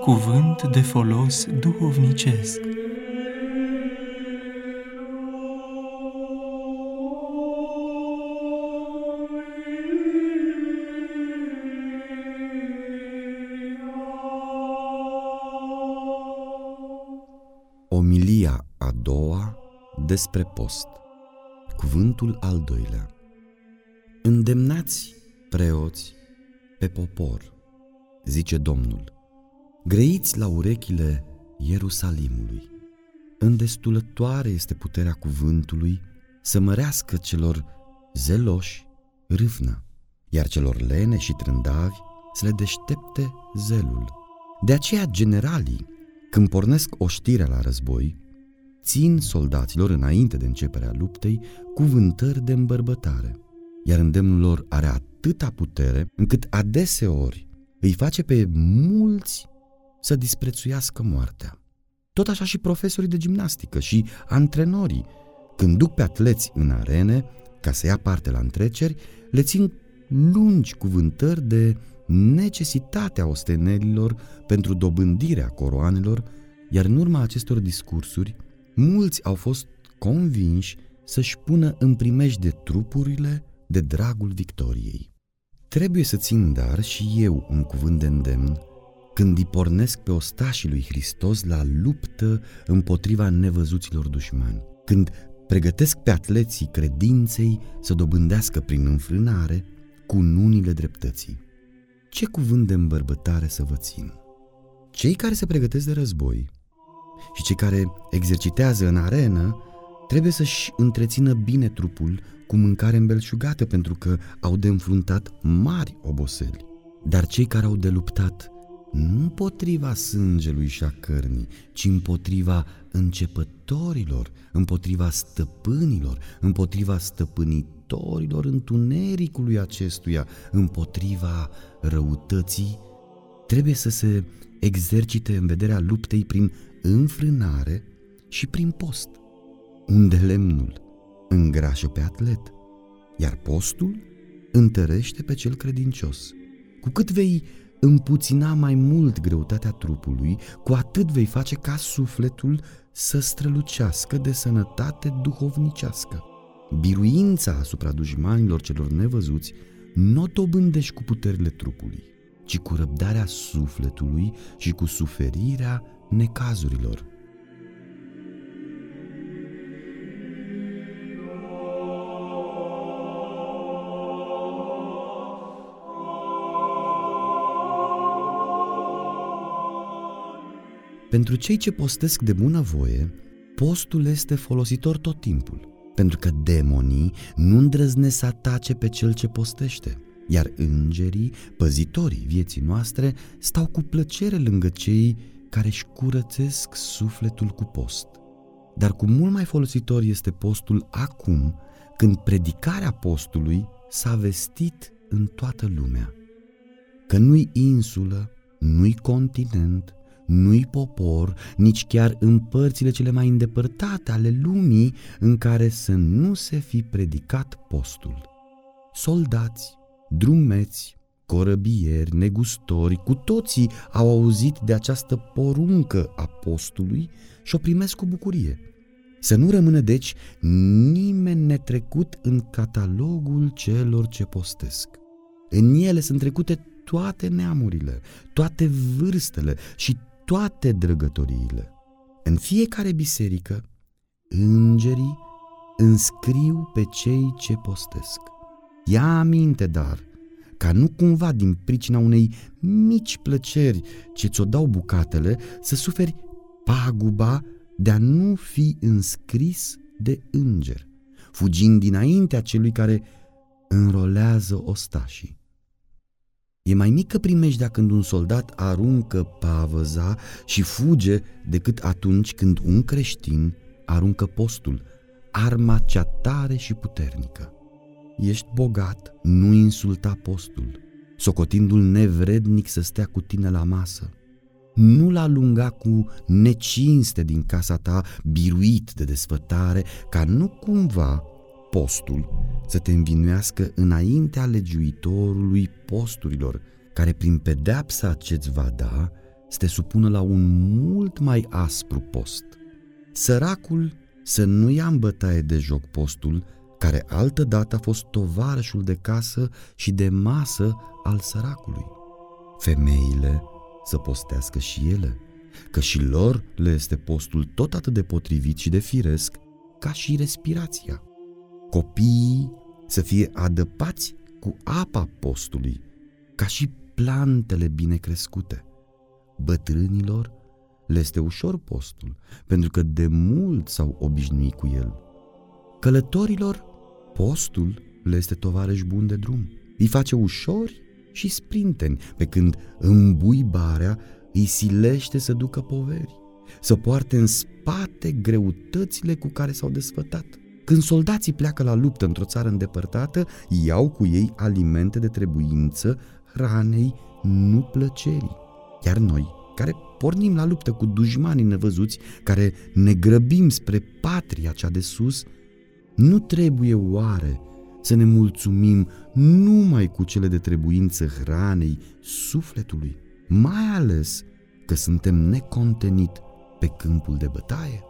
Cuvânt de folos duhovnicesc. Omilia a doua despre post. Cuvântul al doilea. Îndemnați, preoți, pe popor, zice Domnul, Greiți la urechile Ierusalimului. Îndestulătoare este puterea cuvântului să mărească celor zeloși râvnă, iar celor lene și trândavi să le deștepte zelul. De aceea generalii, când pornesc oștirea la război, țin soldaților înainte de începerea luptei cuvântări de îmbărbătare, iar îndemnul lor are atâta putere încât adeseori îi face pe mulți să disprețuiască moartea. Tot așa și profesorii de gimnastică și antrenorii, când duc pe atleți în arene ca să ia parte la întreceri, le țin lungi cuvântări de necesitatea ostenelilor pentru dobândirea coroanelor, iar în urma acestor discursuri, mulți au fost convinși să-și pună în de trupurile de dragul victoriei. Trebuie să țin dar și eu un cuvânt de îndemn când îi pornesc pe ostașii lui Hristos la luptă împotriva nevăzuților dușmani, când pregătesc pe atleții credinței să dobândească prin înfrânare cununile dreptății. Ce cuvânt de îmbărbătare să vă țin? Cei care se pregătesc de război și cei care exercitează în arenă trebuie să-și întrețină bine trupul cu mâncare îmbelșugată pentru că au de înfruntat mari oboseli. Dar cei care au de luptat nu împotriva sângelui și a cărnii, ci împotriva începătorilor, împotriva stăpânilor, împotriva stăpânitorilor întunericului acestuia, împotriva răutății, trebuie să se exercite în vederea luptei prin înfrânare și prin post, unde lemnul îngrașă pe atlet, iar postul întărește pe cel credincios. Cu cât vei împuțina mai mult greutatea trupului, cu atât vei face ca sufletul să strălucească de sănătate duhovnicească. Biruința asupra dușmanilor celor nevăzuți nu o dobândești cu puterile trupului, ci cu răbdarea sufletului și cu suferirea necazurilor. Pentru cei ce postesc de bunăvoie, postul este folositor tot timpul, pentru că demonii nu îndrăznesc să atace pe cel ce postește, iar îngerii, păzitorii vieții noastre, stau cu plăcere lângă cei care își curățesc sufletul cu post. Dar cu mult mai folositor este postul acum, când predicarea postului s-a vestit în toată lumea. Că nu-i insulă, nu-i continent, nu-i popor, nici chiar în părțile cele mai îndepărtate ale lumii în care să nu se fi predicat postul. Soldați, drumeți, corăbieri, negustori, cu toții au auzit de această poruncă a postului și o primesc cu bucurie. Să nu rămână, deci, nimeni netrecut în catalogul celor ce postesc. În ele sunt trecute toate neamurile, toate vârstele și toate drăgătoriile. În fiecare biserică, îngerii înscriu pe cei ce postesc. Ia aminte, dar, ca nu cumva din pricina unei mici plăceri ce ți-o dau bucatele, să suferi paguba de a nu fi înscris de înger, fugind dinaintea celui care înrolează ostașii. E mai mică primejdea când un soldat aruncă pavăza și fuge decât atunci când un creștin aruncă postul, arma cea tare și puternică. Ești bogat, nu insulta postul, socotindu-l nevrednic să stea cu tine la masă. Nu-l alunga cu necinste din casa ta, biruit de desfătare, ca nu cumva postul să te învinuiască înaintea legiuitorului posturilor, care prin pedeapsa ce-ți va da, să te supună la un mult mai aspru post. Săracul să nu ia în bătaie de joc postul care altădată a fost tovarășul de casă și de masă al săracului. Femeile să postească și ele, că și lor le este postul tot atât de potrivit și de firesc ca și respirația. Copiii să fie adăpați cu apa postului, ca și plantele bine crescute. Bătrânilor le este ușor postul, pentru că de mult s-au obișnuit cu el. Călătorilor, postul le este tovarăș bun de drum. Îi face ușori și sprinteni, pe când îmbuibarea îi silește să ducă poveri, să poarte în spate greutățile cu care s-au desfătat. Când soldații pleacă la luptă într-o țară îndepărtată, iau cu ei alimente de trebuință hranei, nu plăcerii. Iar noi, care pornim la luptă cu dușmanii nevăzuți, care ne grăbim spre patria cea de sus, nu trebuie oare să ne mulțumim numai cu cele de trebuință hranei sufletului, mai ales că suntem necontenit pe câmpul de bătaie?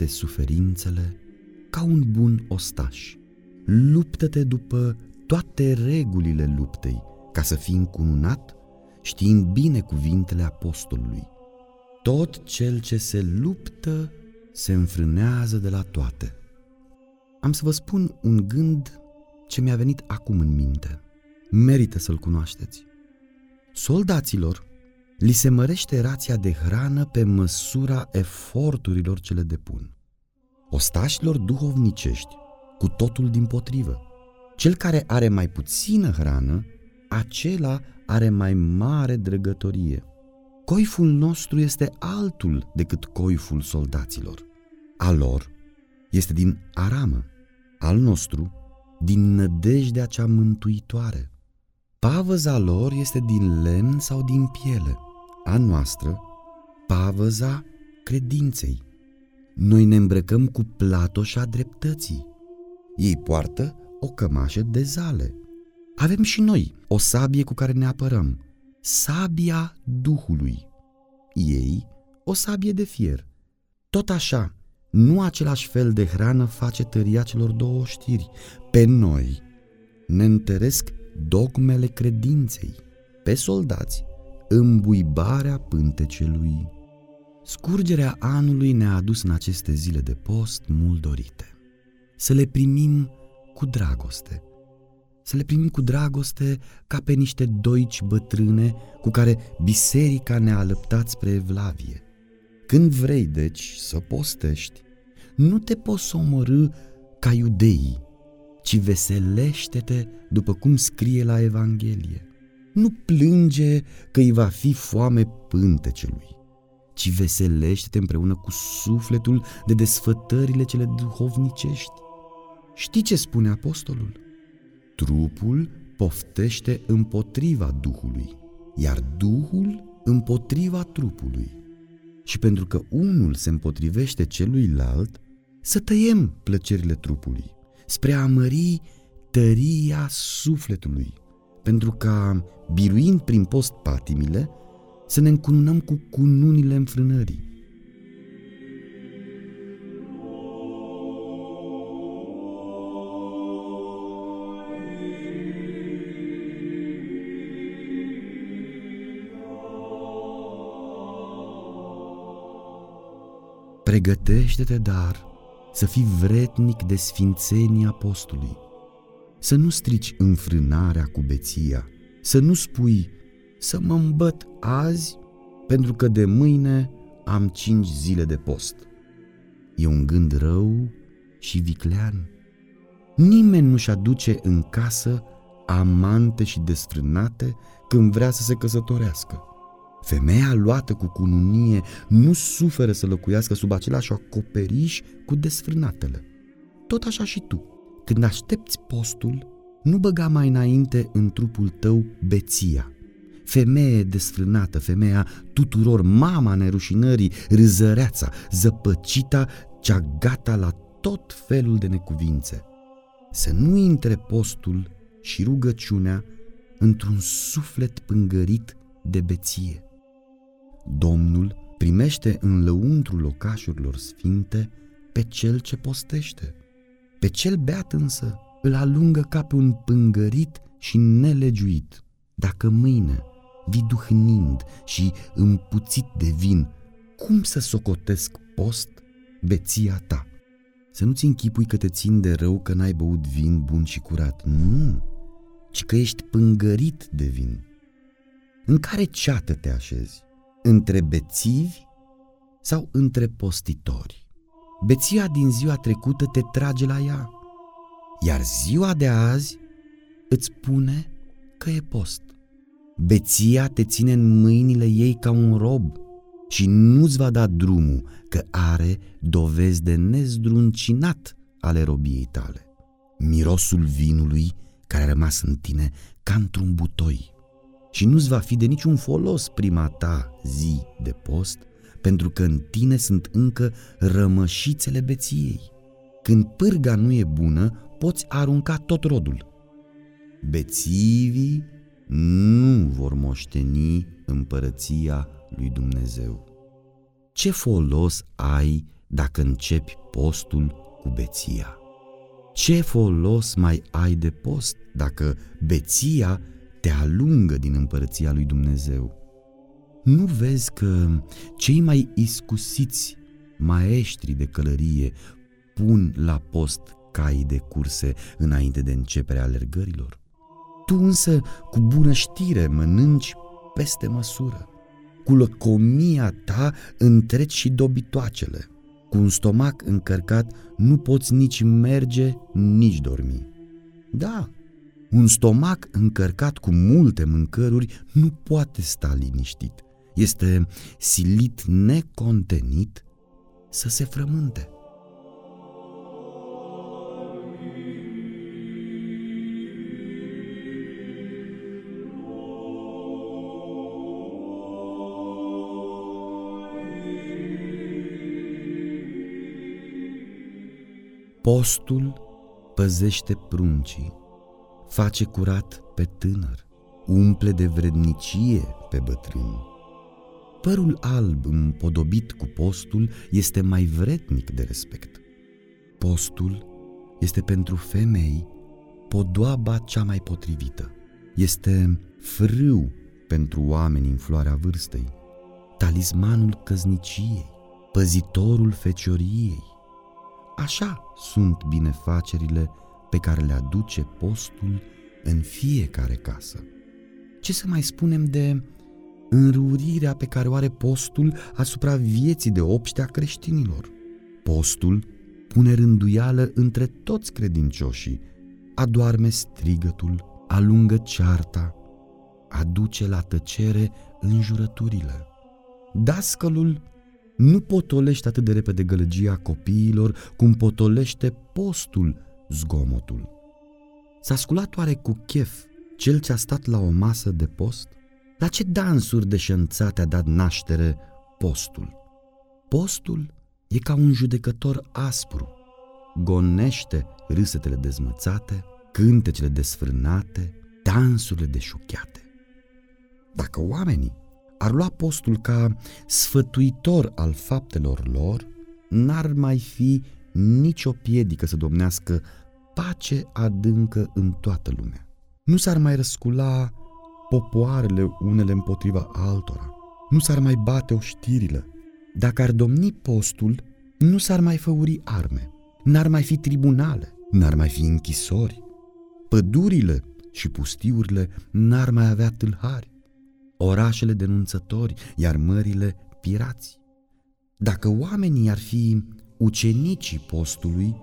Toate suferințele ca un bun ostaș. Luptă-te după toate regulile luptei, ca să fii încununat, știind bine cuvintele apostolului. Tot cel ce se luptă se înfrânează de la toate. Am să vă spun un gând ce mi-a venit acum în minte. Merită să-l cunoașteți. Soldaților li se mărește rația de hrană pe măsura eforturilor ce le depun. Ostașilor duhovnicești, cu totul din potrivă. Cel care are mai puțină hrană, acela are mai mare drăgătorie. Coiful nostru este altul decât coiful soldaților. Al lor este din aramă, al nostru din nădejdea cea mântuitoare. Pavăza lor este din lemn sau din piele – a noastră pavăza credinței. Noi ne îmbrăcăm cu platoșa dreptății. Ei poartă o cămașă de zale. Avem și noi o sabie cu care ne apărăm, sabia Duhului. Ei o sabie de fier. Tot așa, nu același fel de hrană face tăria celor două știri. Pe noi ne întăresc dogmele credinței. Pe soldați îmbuibarea pântecelui. Scurgerea anului ne-a adus în aceste zile de post mult dorite. Să le primim cu dragoste. Să le primim cu dragoste ca pe niște doici bătrâne cu care biserica ne-a alăptat spre evlavie. Când vrei, deci, să postești, nu te poți omorâ ca iudeii, ci veselește-te după cum scrie la Evanghelie nu plânge că îi va fi foame pântecelui, ci veselește-te împreună cu sufletul de desfătările cele duhovnicești. Știi ce spune apostolul? Trupul poftește împotriva Duhului, iar Duhul împotriva trupului. Și pentru că unul se împotrivește celuilalt, să tăiem plăcerile trupului, spre a mări tăria sufletului, pentru ca, biruind prin post patimile, să ne încununăm cu cununile înfrânării. Pregătește-te, dar, să fii vretnic de sfințenia apostolului, să nu strici înfrânarea cu beția, să nu spui să mă îmbăt azi pentru că de mâine am cinci zile de post. E un gând rău și viclean. Nimeni nu-și aduce în casă amante și desfrânate când vrea să se căsătorească. Femeia luată cu cununie nu suferă să locuiască sub același acoperiș cu desfrânatele. Tot așa și tu. Când aștepți postul, nu băga mai înainte în trupul tău beția, femeie desfrânată, femeia tuturor, mama nerușinării, râzăreața, zăpăcita, cea gata la tot felul de necuvințe. Să nu intre postul și rugăciunea într-un suflet pângărit de beție. Domnul primește în lăuntrul locașurilor sfinte pe cel ce postește. Pe cel beat însă îl alungă ca pe un pângărit și nelegiuit. Dacă mâine vii duhnind și împuțit de vin, cum să socotesc post beția ta? Să nu-ți închipui că te țin de rău că n-ai băut vin bun și curat. Nu, ci că ești pângărit de vin. În care ceată te așezi? Între bețivi sau între postitori? Beția din ziua trecută te trage la ea, iar ziua de azi îți spune că e post. Beția te ține în mâinile ei ca un rob și nu-ți va da drumul că are dovezi de nezdruncinat ale robiei tale. Mirosul vinului care a rămas în tine ca într-un butoi și nu-ți va fi de niciun folos prima ta zi de post, pentru că în tine sunt încă rămășițele beției. Când pârga nu e bună, poți arunca tot rodul. Bețivii nu vor moșteni împărăția lui Dumnezeu. Ce folos ai dacă începi postul cu beția? Ce folos mai ai de post dacă beția te alungă din împărăția lui Dumnezeu? Nu vezi că cei mai iscusiți maestri de călărie pun la post cai de curse înainte de începerea alergărilor? Tu însă, cu bună știre, mănânci peste măsură. Cu lăcomia ta întreci și dobitoacele. Cu un stomac încărcat nu poți nici merge, nici dormi. Da, un stomac încărcat cu multe mâncăruri nu poate sta liniștit. Este silit necontenit să se frământe. Postul păzește pruncii, face curat pe tânăr, umple de vrednicie pe bătrân. Părul alb împodobit cu postul este mai vrednic de respect. Postul este pentru femei podoaba cea mai potrivită. Este frâu pentru oameni în floarea vârstei, talismanul căzniciei, păzitorul fecioriei, Așa sunt binefacerile pe care le aduce postul în fiecare casă. Ce să mai spunem de înrurirea pe care o are postul asupra vieții de obște a creștinilor? Postul pune rânduială între toți credincioșii, adoarme strigătul, alungă cearta, aduce la tăcere înjurăturile. Dascălul nu potolește atât de repede gălăgia copiilor cum potolește postul zgomotul. S-a sculat oare cu chef cel ce a stat la o masă de post? La ce dansuri de șănțate a dat naștere postul? Postul e ca un judecător aspru, gonește râsetele dezmățate, cântecele desfrânate, dansurile deșuchiate. Dacă oamenii ar lua postul ca sfătuitor al faptelor lor, n-ar mai fi nicio piedică să domnească pace adâncă în toată lumea. Nu s-ar mai răscula popoarele unele împotriva altora, nu s-ar mai bate oștirile. Dacă ar domni postul, nu s-ar mai făuri arme, n-ar mai fi tribunale, n-ar mai fi închisori, pădurile și pustiurile n-ar mai avea tâlhari, orașele denunțători, iar mările pirați. Dacă oamenii ar fi ucenicii postului,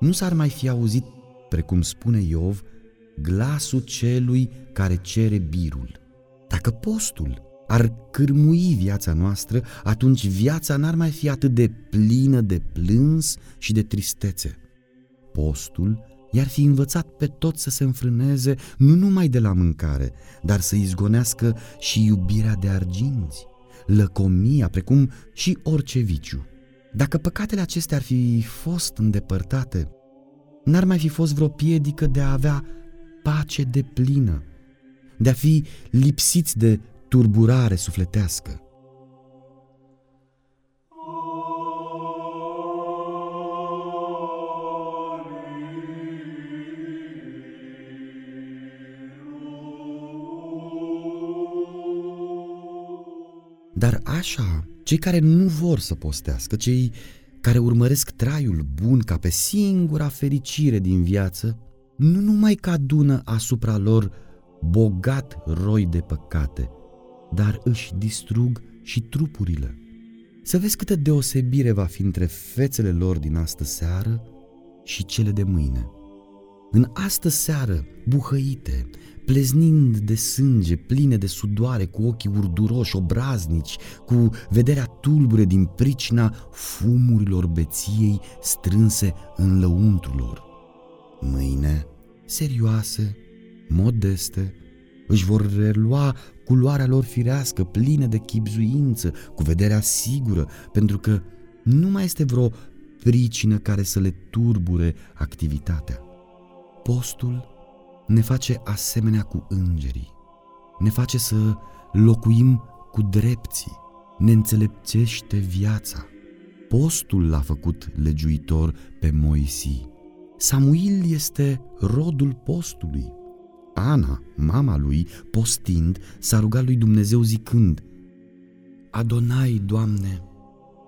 nu s-ar mai fi auzit, precum spune Iov, glasul celui care cere birul. Dacă postul ar cârmui viața noastră, atunci viața n-ar mai fi atât de plină de plâns și de tristețe. Postul i-ar fi învățat pe toți să se înfrâneze nu numai de la mâncare, dar să izgonească și iubirea de arginți, lăcomia, precum și orice viciu. Dacă păcatele acestea ar fi fost îndepărtate, n-ar mai fi fost vreo piedică de a avea pace de plină, de a fi lipsiți de turburare sufletească. Dar așa, cei care nu vor să postească, cei care urmăresc traiul bun ca pe singura fericire din viață, nu numai că adună asupra lor bogat roi de păcate, dar își distrug și trupurile. Să vezi câtă deosebire va fi între fețele lor din astă seară și cele de mâine. În astă seară, buhăite, pleznind de sânge, pline de sudoare, cu ochii urduroși, obraznici, cu vederea tulbure din pricina fumurilor beției strânse în lăuntrul lor. Mâine, serioase, modeste, își vor relua culoarea lor firească, plină de chipzuință, cu vederea sigură, pentru că nu mai este vreo pricină care să le turbure activitatea. Postul ne face asemenea cu îngerii, ne face să locuim cu drepții, ne înțelepțește viața. Postul l-a făcut legiuitor pe Moisi. Samuil este rodul postului. Ana, mama lui, postind, s-a rugat lui Dumnezeu zicând Adonai, Doamne,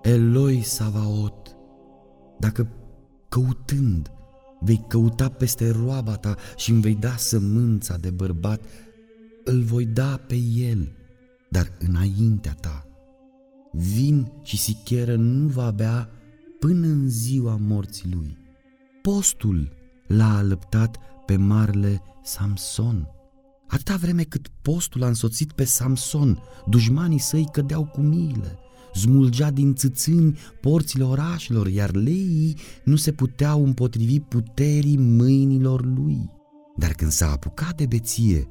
Eloi Savaot, dacă căutând vei căuta peste roaba ta și îmi vei da sămânța de bărbat, îl voi da pe el, dar înaintea ta. Vin și sicheră nu va bea până în ziua morții lui. Postul l-a alăptat pe marele Samson. Atâta vreme cât postul a însoțit pe Samson, dușmanii săi cădeau cu miile smulgea din țâțâni porțile orașelor, iar leii nu se puteau împotrivi puterii mâinilor lui. Dar când s-a apucat de beție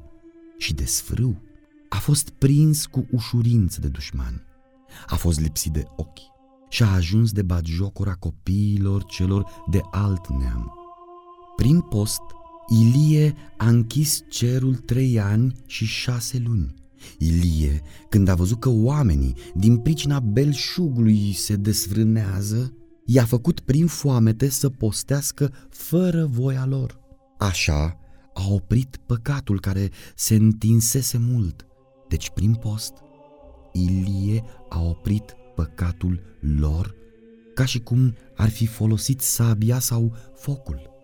și de sfrâu, a fost prins cu ușurință de dușmani. A fost lipsit de ochi și a ajuns de batjocura copiilor celor de alt neam. Prin post, Ilie a închis cerul trei ani și șase luni Ilie, când a văzut că oamenii, din pricina belșugului, se desfrânează, i-a făcut prin foamete să postească fără voia lor. Așa a oprit păcatul care se întinsese mult. Deci, prin post, Ilie a oprit păcatul lor ca și cum ar fi folosit sabia sau focul.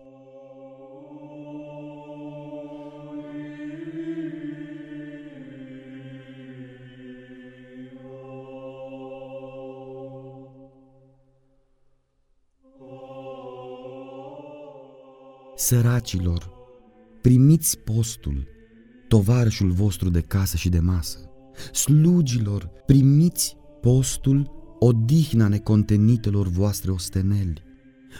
Săracilor, primiți postul, tovarășul vostru de casă și de masă. Slugilor, primiți postul, odihna necontenitelor voastre osteneli.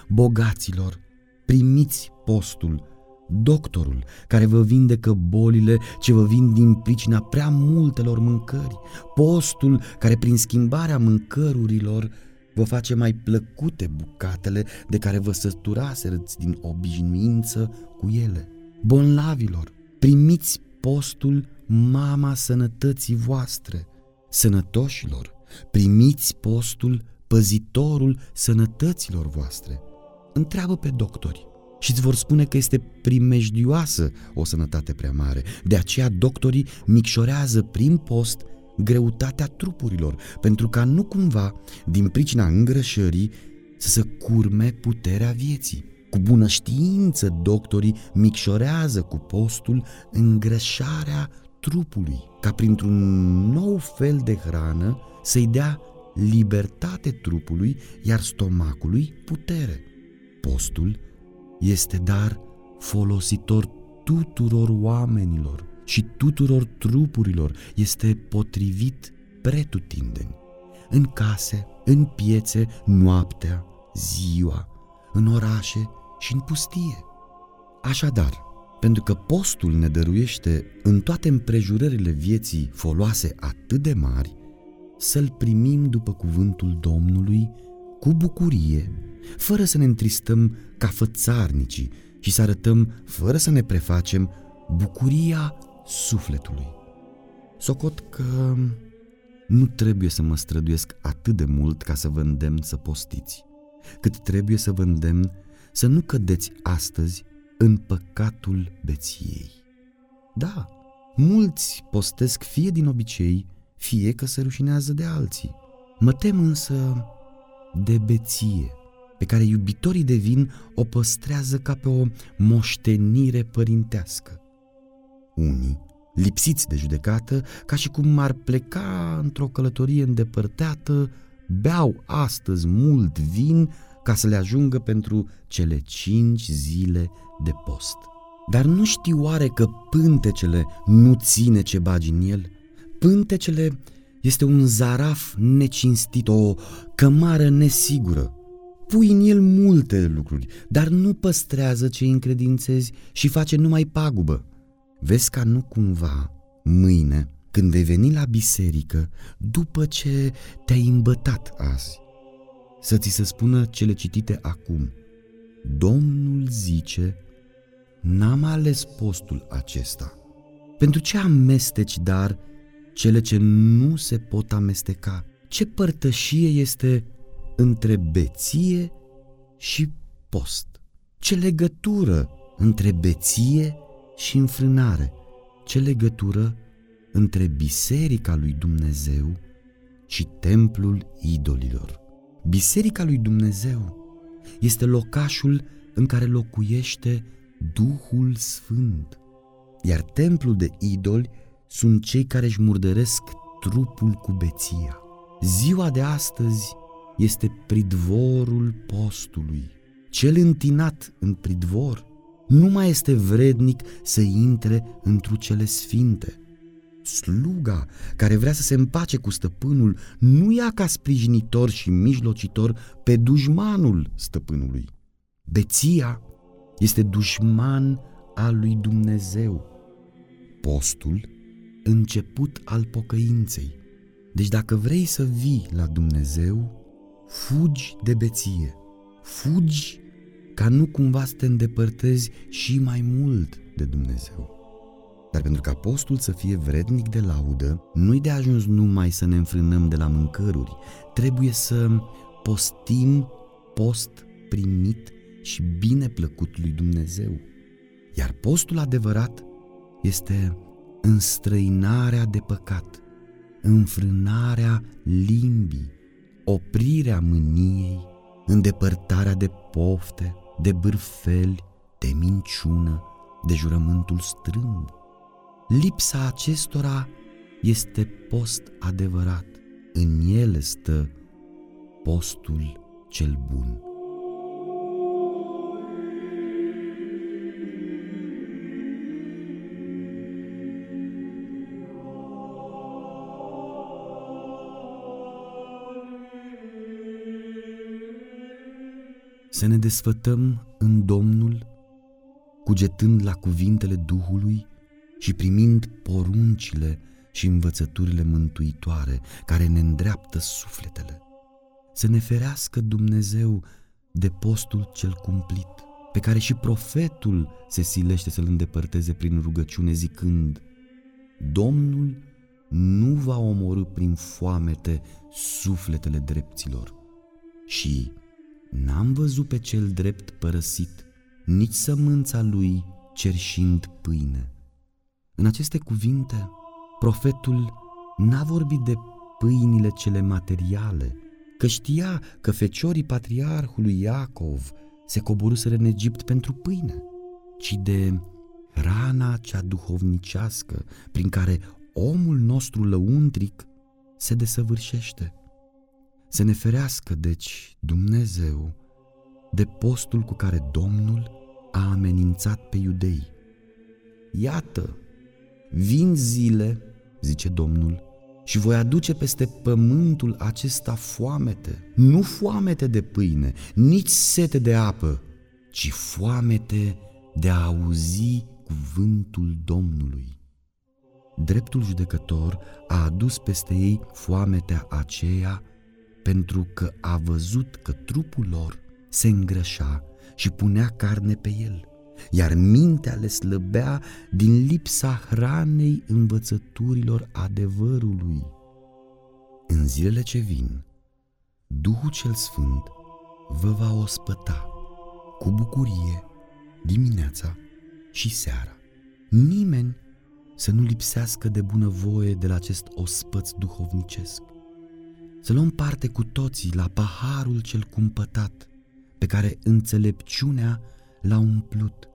Bogaților, primiți postul, doctorul care vă vindecă bolile ce vă vin din pricina prea multelor mâncări, postul care prin schimbarea mâncărurilor vă face mai plăcute bucatele de care vă săturaserăți din obișnuință cu ele. Bonlavilor, primiți postul mama sănătății voastre. Sănătoșilor, primiți postul păzitorul sănătăților voastre. Întreabă pe doctori și îți vor spune că este primejdioasă o sănătate prea mare. De aceea doctorii micșorează prin post greutatea trupurilor, pentru ca nu cumva, din pricina îngrășării, să se curme puterea vieții. Cu bună știință, doctorii micșorează cu postul îngrășarea trupului, ca printr-un nou fel de hrană să-i dea libertate trupului, iar stomacului putere. Postul este dar folositor tuturor oamenilor, și tuturor trupurilor este potrivit pretutindeni. În case, în piețe, noaptea, ziua, în orașe și în pustie. Așadar, pentru că postul ne dăruiește în toate împrejurările vieții foloase atât de mari, să-l primim după cuvântul Domnului cu bucurie, fără să ne întristăm ca fățarnicii și să arătăm, fără să ne prefacem, bucuria sufletului. Socot că nu trebuie să mă străduiesc atât de mult ca să vă îndemn să postiți, cât trebuie să vă îndemn să nu cădeți astăzi în păcatul beției. Da, mulți postesc fie din obicei, fie că se rușinează de alții. Mă tem însă de beție, pe care iubitorii de vin o păstrează ca pe o moștenire părintească. Unii, lipsiți de judecată, ca și cum ar pleca într-o călătorie îndepărtată, beau astăzi mult vin ca să le ajungă pentru cele cinci zile de post. Dar nu știu oare că pântecele nu ține ce bagi în el? Pântecele este un zaraf necinstit, o cămară nesigură. Pui în el multe lucruri, dar nu păstrează ce încredințezi și face numai pagubă. Vezi ca nu cumva, mâine, când vei veni la biserică, după ce te-ai îmbătat azi, să ți se spună cele citite acum. Domnul zice, n-am ales postul acesta. Pentru ce amesteci, dar, cele ce nu se pot amesteca? Ce părtășie este între beție și post? Ce legătură între beție și înfrânare? Ce legătură între biserica lui Dumnezeu și templul idolilor? Biserica lui Dumnezeu este locașul în care locuiește Duhul Sfânt, iar templul de idoli sunt cei care își murdăresc trupul cu beția. Ziua de astăzi este pridvorul postului. Cel întinat în pridvor nu mai este vrednic să intre într cele sfinte. Sluga care vrea să se împace cu stăpânul nu ia ca sprijinitor și mijlocitor pe dușmanul stăpânului. Beția este dușman al lui Dumnezeu. Postul, început al pocăinței. Deci dacă vrei să vii la Dumnezeu, fugi de beție. Fugi ca nu cumva să te îndepărtezi și mai mult de Dumnezeu. Dar pentru ca postul să fie vrednic de laudă, nu-i de ajuns numai să ne înfrânăm de la mâncăruri, trebuie să postim post primit și bine plăcut lui Dumnezeu. Iar postul adevărat este înstrăinarea de păcat, înfrânarea limbii, oprirea mâniei, îndepărtarea de pofte, de bârfeli, de minciună, de jurământul strâmb. Lipsa acestora este post adevărat. În ele stă postul cel bun. să ne desfătăm în Domnul, cugetând la cuvintele Duhului și primind poruncile și învățăturile mântuitoare care ne îndreaptă sufletele. Să ne ferească Dumnezeu de postul cel cumplit, pe care și profetul se silește să-l îndepărteze prin rugăciune zicând Domnul nu va omorâ prin foamete sufletele dreptilor și N-am văzut pe cel drept părăsit, nici sămânța lui cerșind pâine. În aceste cuvinte, profetul n-a vorbit de pâinile cele materiale, că știa că feciorii patriarhului Iacov se coborâseră în Egipt pentru pâine, ci de rana cea duhovnicească prin care omul nostru lăuntric se desăvârșește. Să ne ferească, deci, Dumnezeu de postul cu care Domnul a amenințat pe iudei. Iată, vin zile, zice Domnul, și voi aduce peste pământul acesta foamete, nu foamete de pâine, nici sete de apă, ci foamete de a auzi cuvântul Domnului. Dreptul judecător a adus peste ei foametea aceea pentru că a văzut că trupul lor se îngrășa și punea carne pe el, iar mintea le slăbea din lipsa hranei învățăturilor adevărului. În zilele ce vin, Duhul cel Sfânt vă va ospăta cu bucurie dimineața și seara. Nimeni să nu lipsească de bunăvoie de la acest ospăț duhovnicesc. Să luăm parte cu toții la paharul cel cumpătat, pe care înțelepciunea l-a umplut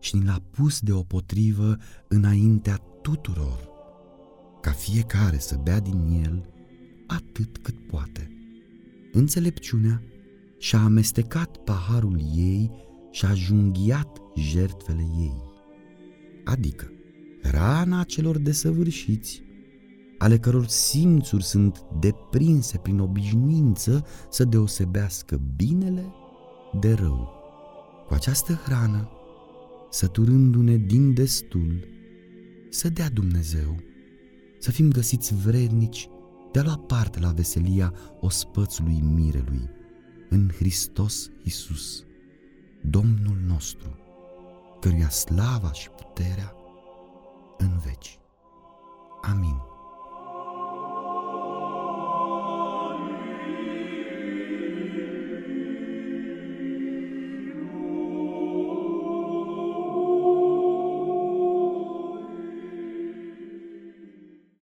și ni l-a pus deopotrivă înaintea tuturor, ca fiecare să bea din el atât cât poate. Înțelepciunea și-a amestecat paharul ei și a junghiat jertfele ei, adică rana celor desăvârșiți, ale căror simțuri sunt deprinse prin obișnuință să deosebească binele de rău. Cu această hrană, săturându-ne din destul, să dea Dumnezeu, să fim găsiți vrednici de a lua parte la veselia ospățului mirelui, în Hristos Isus, Domnul nostru, căruia slava și puterea în veci. Amin.